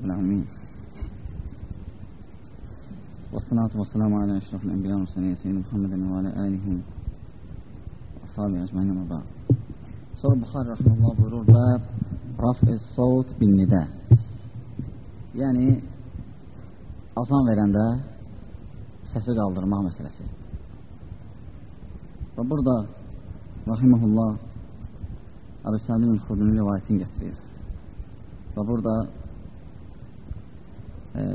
رب العالمين والصلاة والسلام على أشرف الأنبياء والمرسلين سيدنا محمد وعلى آله وأصحابه أجمعين أما بعد Sonra Buxar Rəhməllah buyurur və raf-i savt bin nidə yəni azan verəndə səsi qaldırmaq məsələsi və burada Rahiməhullah Əbu Səlim Xudunun rivayətini gətirir və burada e,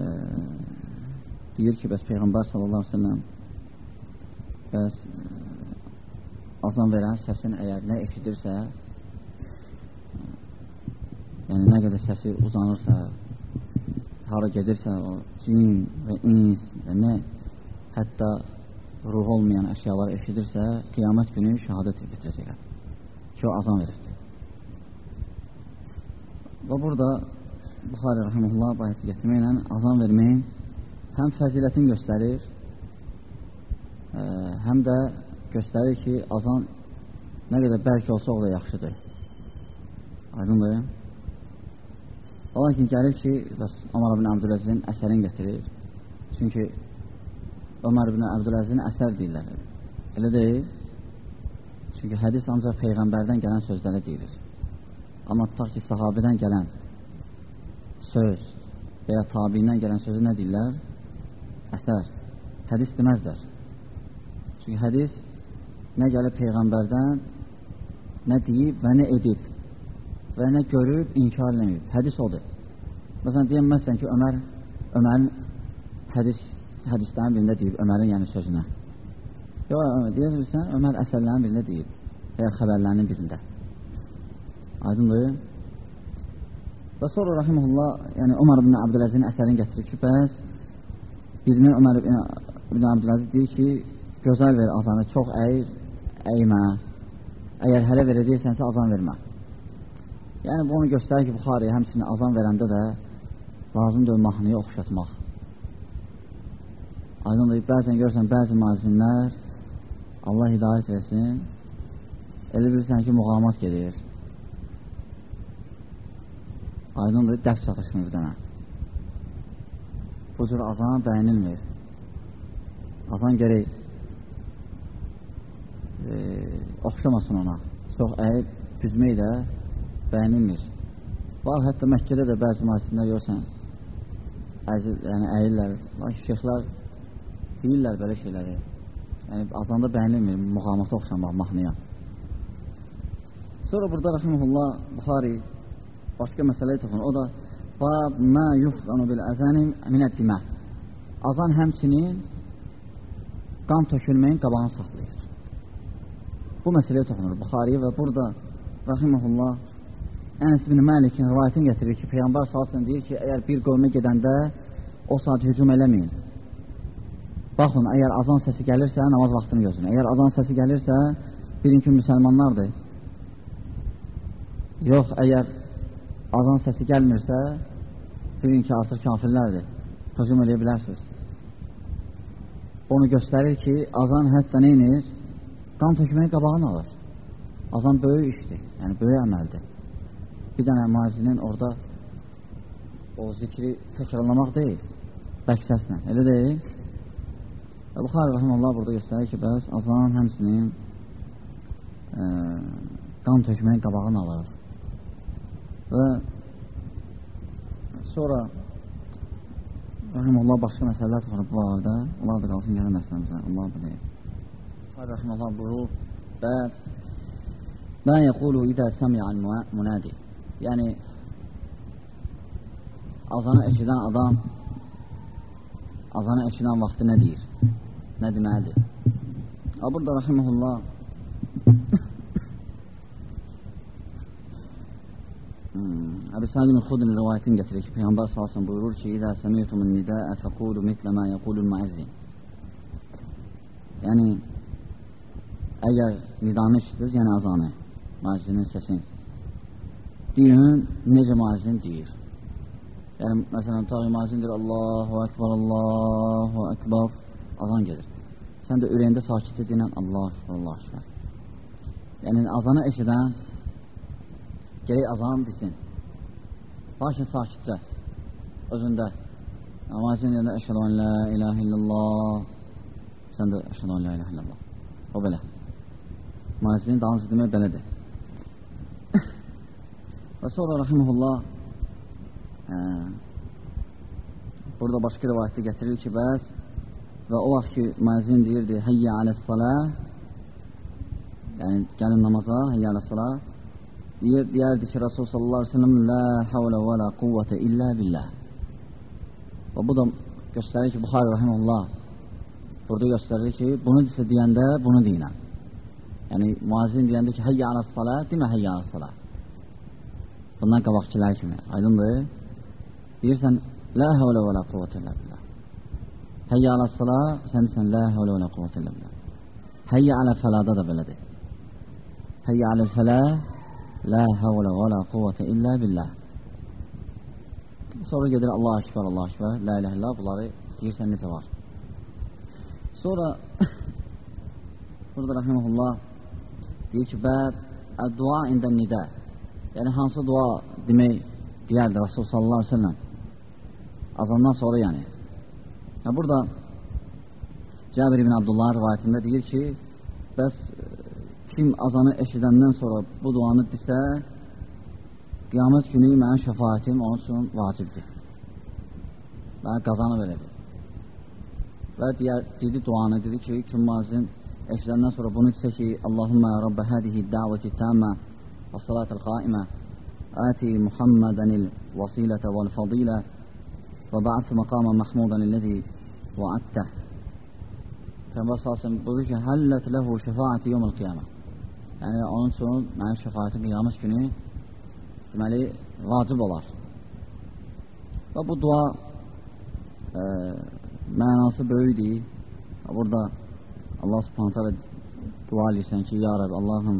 deyir ki, bəs Peyğəmbər sallallahu aleyhi ve sellem bəs azan verən səsin əgər nə eşidirsə yəni nə qədər səsi uzanırsa hara gedirsə o cin və ins və nə hətta ruh olmayan əşyalar eşidirsə qiyamət günü şəhadət bitirəcəklər ki o azan verirdi və burada Buxari Rəhməllah bu hədisi gətirməklə azan verməyin həm fəzilətini göstərir ə, həm də göstərir ki, azan nə qədər bərk olsa o da yaxşıdır. Aydındır. Lakin gəlir ki, bəs Ömər ibn Abdüləzizin əsərini gətirir. Çünki Ömər ibn Abdüləzizin əsər deyirlər. Elə deyil. Çünki hədis ancaq Peyğəmbərdən gələn sözlərə deyilir. Amma tutaq ki, sahabədən gələn söz və ya tabiindən gələn sözü nə deyirlər? Əsər. Hədis deməzlər. Çünki hədis nə gəlib Peyğəmbərdən, nə deyib və nə edib və nə görüb, inkar eləməyib. Hədis odur. Məsələn, deyəməzsən ki, Ömər, Ömərin hədis, hədislərin birində deyib, Ömərin yəni sözünə. Yox, deyəsən, Ömər əsərlərin birində deyib və ya xəbərlərinin birində. Aydındır. Və sonra Rahimullah, yəni Ömər ibn Abdüləzin əsərini gətirir ki, bəs birini Ömər ibn Abdüləziz deyir ki, gözəl ver azanı, çox əyir, əymə. Əgər hələ verəcəksənsə azan vermə. Yəni, bu onu göstərir ki, Buxariyə həmsinin azan verəndə də lazımdır mahnıya oxşatmaq. Aydındır, bəzən görürsən, bəzi mazinlər Allah hidayət versin, elə bilirsən ki, muğamat gedir. Aydındır, dəf çatışmır dənə. Bu cür azan bəyənilmir. Azan gerək e, oxşamasın ona. Çox əyib, büzmək də bəyənilmir. Var, hətta Məkkədə də bəzi mühəssində görsən, əziz, yəni əyirlər, lakin şeyxlər deyirlər belə şeyləri. Yəni, azanda bəyənilmir, muğamata oxşamaq, mahnıya. Sonra burada Rəximullah Buxari başqa məsələyə toxunur. O da Bab mə yufqanu bil əzəni minəddimə. Azan həmçinin qan tökülməyin qabağını saxlayır. Bu məsələyə toxunur Buxari və burada Rahiməhullah Ənəs ibn Məlikin rivayətini gətirir ki, Peyğəmbər salsın deyir ki, əgər bir qövmə gedəndə o saat hücum eləməyin. Baxın, əgər azan səsi gəlirsə, namaz vaxtını gözləyin. Əgər azan səsi gəlirsə, bilin ki, müsəlmanlardır. Yox, əgər azan səsi gəlmirsə, bilin ki, artıq kafirlərdir. Hücum eləyə bilərsiniz. Onu göstərir ki, azan hətta neynir? Qan tökməyin qabağını alır. Azan böyük işdir, yəni böyük əməldir. Bir dənə müəzzinin orada o zikri təkrarlamaq deyil, bək səslə, elə deyil. Və Buxarə Rəhəməllah burada göstərir ki, bəs azan həmsinin e, qan tökməyin qabağını alır. Və sonra Rəhəməllah başqa məsələlər toxunub bu arada, onlar da qalsın gələn dərslərimizə, Allah bilir. Rəhməllah buyurur və mə yəqulu idə səmiyan munadi yəni azanı eşidən adam azanı eşidən vaxtı nə deyir? Nə deməlidir? Və burada rəhməhullah Əbi Salim Xudun rivayətini gətirir ki, Peyyambar salsın buyurur ki, İdə səmiyyətumun nidəə fəqulu mitlə mə yəqulul müəzzin Yəni, əgər nidanı işitsiniz, yəni azanı, müəzzinin səsin, deyin, necə müəzzin deyir. Yəni, məsələn, taği müəzzin deyir, Allahu Ekber, Allahu Ekber, azan gedir. Sən də ürəyində sakitcə deyilən, Allah Ekber, Allah Ekber. Yəni, azanı eşidən, gerək azan desin. Lakin sakitcə. özündə. Namazın yerində əşhədu an la ilahe illallah. Sən də əşhədu an la ilahe illallah. O belə. Müəzzinin dansı demək belədir. Və sonra rahimehullah hə, burada başqa rivayətdə gətirir ki, bəs və o vaxt ki, müəzzin deyirdi, həyyə aləs-salah yəni gəlin namaza, həyyə aləs-salah deyir, deyərdi ki, Rasul sallallahu aleyhi ve sellem la havlə və la quvvətə illə billah. Və bu da göstərir ki, Buxari rahimullah burada göstərir ki, bunu desə deyəndə bunu deyinə yəni müəzzin deyəndə ki, həyyə aləs-salah demə həyyə aləs-salah bundan qabaqçılar kimi, aydındır. Deyirsən, la havlə və la quvvətə illə billah. Həyyə alə sıla, sən desən, la həvlə və la quvvət ilə billah. Həyyə alə fəlada da belədir. Həyyə alə fələ, la həvlə və la quvvət illə billah. Sonra gedir Allah akbar, Allah akbar, la ilə illə, bunları deyirsən necə var. Sonra, burada rəhməhullah deyir ki, bəb, dua ində nidə, yəni hansı dua demək deyərdi Rasul sallallahu aleyhi ve sellem, azandan sonra yəni, Və burada Cabir ibn Abdullah rivayətində deyir ki, bəs kim azanı eşidəndən sonra bu duanı desə, qiyamət günü mənim şəfayətim onun üçün vacibdir. Mənə qazanı verəcək. Və deyər, dedi duanı, dedi ki, kim mazin eşidəndən sonra bunu desə ki, Allahümə Rabbə hədihi dəvəti təmə və salatəl qaimə əti Muhammədənil vasilətə vəl fadilə və bəəsi məqamə məhmudənilləzi və əttəh Peyğəmbər sallallahu əleyhi və səlləm buyurur ki, "Həllət lehu şefaəti yevmil qiyamə." Yəni onun üçün mənim şəfaətim qiyamət günü deməli vacib olar. Və bu dua e, mənası böyükdir. Burada Allah Subhanahu taala dua edirsən ki, ya Rəbb, Allahım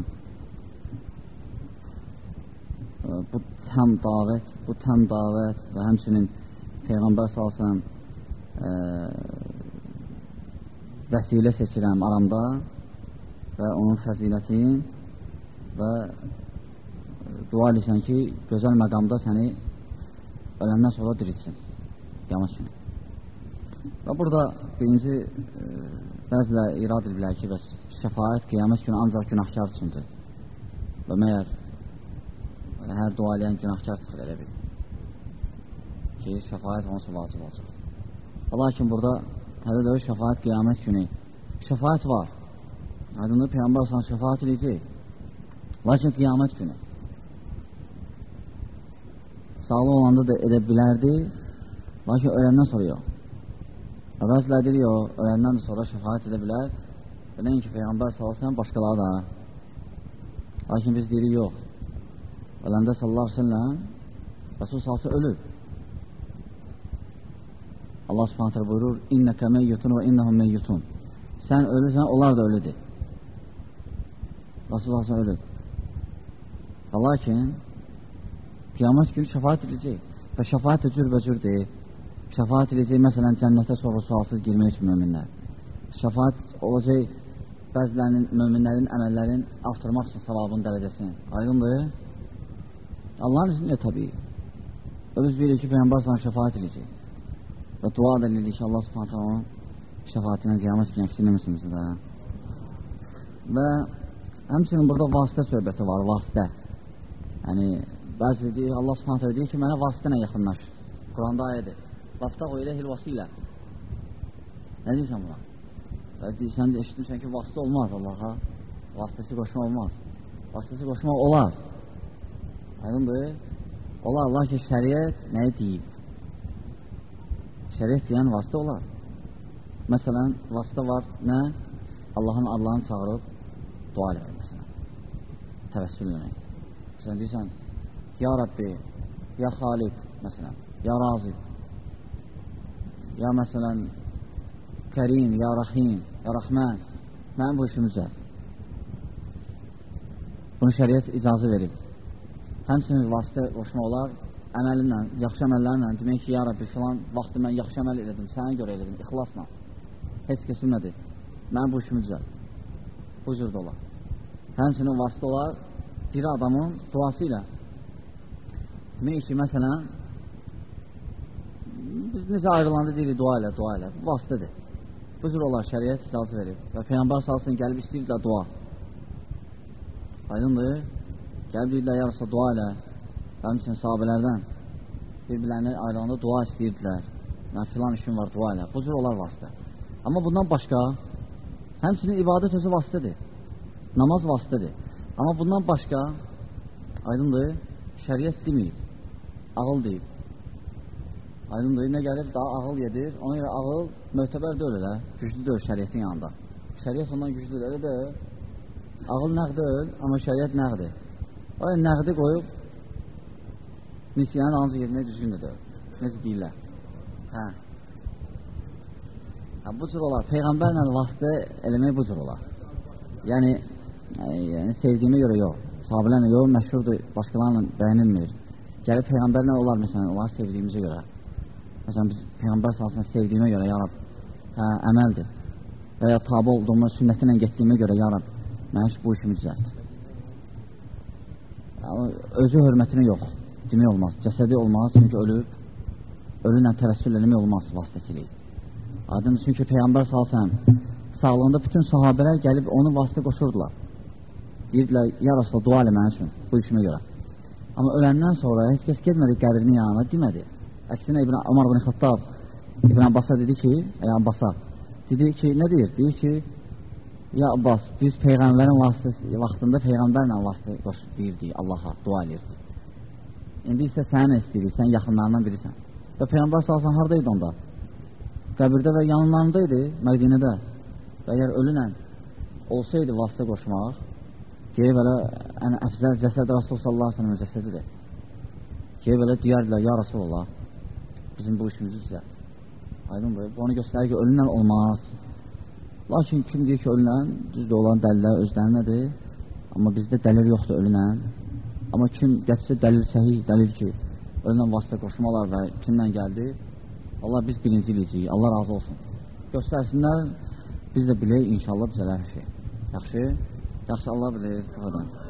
e, bu təm davət, bu təm davət və həmçinin Peyğəmbər sallallahu e, vəsilə seçirəm aramda və onun fəzilətin və dua edirsən ki, gözəl məqamda səni öləndən sonra dirilsin, qiyamət günü. Və burada birinci e, bəzilər irad ediblər ki, bəs şəfayət qiyamət günü ancaq günahkar üçündür. Və məyər hər dua eləyən günahkar çıxır elə bir ki, şəfayət onsuz vacib olacaq. Lakin burada hələ də şəfayət qiyamət günü şəfayət var. Aydınlı Peyğəmbər sana şəfayət edəcək. Lakin qiyamət günü sağlı olanda da edə bilərdi, lakin öləndən. Və bəzilər deyir, öləndən sonra şəfayət edə bilər. Bilən ki, Peyğəmbər salsan başqaları da. Lakin biz deyirik, yox. Öləndə sallallahu aleyhi ve sellem Resul salsa ölüb. Allah subhanətə buyurur, İnnəkə meyyutun və innəhum meyyutun. Sən ölürsən, onlar da ölüdür. Rasulullah sən ölür. Və lakin, qiyamət günü şəfaət edəcək. Və şəfaət cürbəcürdür. Şəfaət edəcək, məsələn, cənnətə sonra sualsız girmək üçün möminlər. Şəfaət olacaq bəzilərinin, möminlərin əməllərin artırmaq üçün savabın dərəcəsini. Aydındır. Allahın izinlə təbii. Və biz bilirik ki, Peyyambər sana şəfaət edəcək. Və dua da edirik ki, Allah subhanətə onun şəfaətinə qiyamət günü əksilməmişsiniz də. Və həmçinin burada vasitə söhbəti var, vasitə. Yəni, bəzi deyir, Allah subhanətə deyir ki, mənə vasitə ilə yaxınlaş. Quranda ayədir. Vaftaq o ilə hilvasıyla. Nə deyirsən buna? Və deyirsən, eşitmişsən ki, vasitə olmaz Allaha. Vasitəsi qoşma olmaz. Vasitəsi qoşma olar. Aydındır? Olar, lakin şəriət nəyi deyib? Şəriət deyən vasitə olar. Məsələn, vasitə var nə? Allahın adlarını çağırıb dua eləmək, məsələn. Təvəssül eləmək. Məsələn, deyirsən, Ya Rabbi, Ya Xaliq, məsələn, Ya Razib, Ya məsələn, Kərim, Ya Rahim, Ya Rəhmən, mənim bu işimi düzəl. Bunu şəriət icazı verib. Həmçinin vasitə qoşma olar, əməlinlə, yaxşı əməllərlə demək ki, ya Rabbi, filan vaxtı mən yaxşı əməl elədim, sənə görə elədim, ixlasla. Heç kəsim nədir? Mən bu işimi düzəl. Bu cür də olar. Həmçinin vasitə olar, diri adamın duası ilə. Demək ki, məsələn, necə ayrılanda deyirik dua elə, dua elə. Bu vasitədir. Bu cür olar şəriət icazə verib. Və Peyğəmbər salsın gəlib istəyirlər dua. Aydındır. Gəlib deyirlər, ya Rasul, dua elə. Həmçinin sahabələrdən bir-birlərini ayrılanda dua istəyirdilər. Mən filan işim var, dua elə. Bu cür olar vasitə. Amma bundan başqa, həmçinin ibadət özü vasitədir. Namaz vasitədir. Amma bundan başqa, aydındır, şəriət deməyib, ağıl deyib. Aydındır, nə gəlib, daha ağıl yedir. Ona görə ağıl möhtəbər deyil elə, güclü deyil şəriətin yanında. Şəriət ondan güclüdür, elə deyil. Ağıl nəq deyil, amma şəriət nəqdir. O nəqdi qoyub, nisyanın ancaq yetmək düzgündür deyil. Necə deyirlər. Hə. hə. Bu cür olar. Peyğəmbərlə vasitə eləmək bu cür olar. Yəni, yəni sevdiyimə görə yox. Sahabələrlə yox, məşhurdur, başqalarla bəyənilmir. Gəlib Peyğəmbərlə olar, məsələn, onları sevdiyimizə görə. Məsələn, biz Peyğəmbər salsın sevdiyimə görə, ya Rab, hə, əməldir. Və ya tabi olduğuma, sünnəti ilə getdiyimə görə, ya Rab, mən bu işimi düzəlt. Özü hörmətinə yox, demək olmaz. Cəsədi olmaz, çünki ölüb, ölü ilə təvəssül eləmək olmaz vasitəsilik. Adın, çünki Peyğəmbər salsın, sağlığında bütün sahabələr gəlib onu vasitə qoşurdular. Deyirdilər, ya Rasulullah, dua elə mənim üçün, bu işimə görə. Amma öləndən sonra heç kəs getmədi qəbrinin yanına, demədi. Əksinə İbn Ömər ibn Xattab İbn Abbasa dedi ki, ey Abbasa, dedi ki, nə deyir? Deyir ki, ya Abbas, biz peyğəmbərin vasitəsi vaxtında peyğəmbərlə vasitə qoş deyirdik, Allaha dua edirdik. İndi isə sənin istəyirik, sən yaxınlarından birisən. Və peyğəmbər salsan hardaydı onda? Qəbirdə və yanlarında idi, Mədinədə. Və əgər ölünlə olsaydı vasitə qoşmaq, Geyib elə ən əfzəl cəsəd Rasul sallallahu aleyhi ve sellem cəsədidir. Geyib elə deyərdilər, ya Rasulullah, bizim bu işimizi düzə. Aydın bu, onu göstərir ki, ölünlə olmaz. Lakin kim deyir ki, ölünlə, düzdür olan dəlilər özlərindədir. Amma bizdə dəlil yoxdur ölünlə. Amma kim gətirsə dəlil səhih, dəlil ki, ölünlə vasitə qoşmalar və kimlə gəldi, Allah biz birinci iləcəyik, Allah razı olsun. Göstərsinlər, biz də bilək, inşallah düzələr şey. Yaxşı? Yaxşı, Allah bilir, bu qədər.